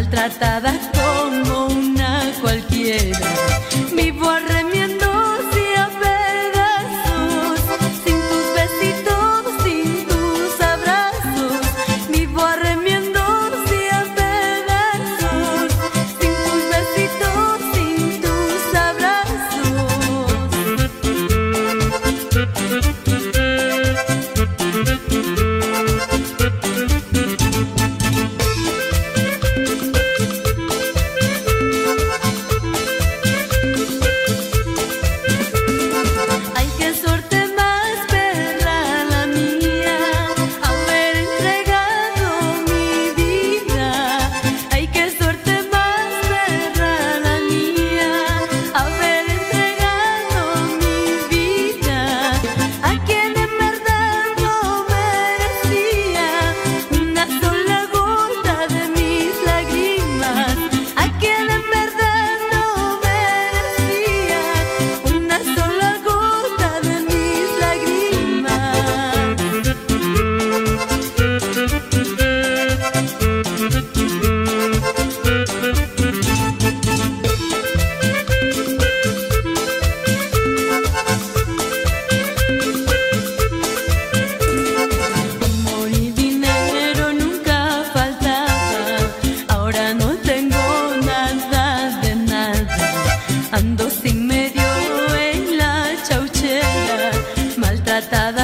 maltratada. tratada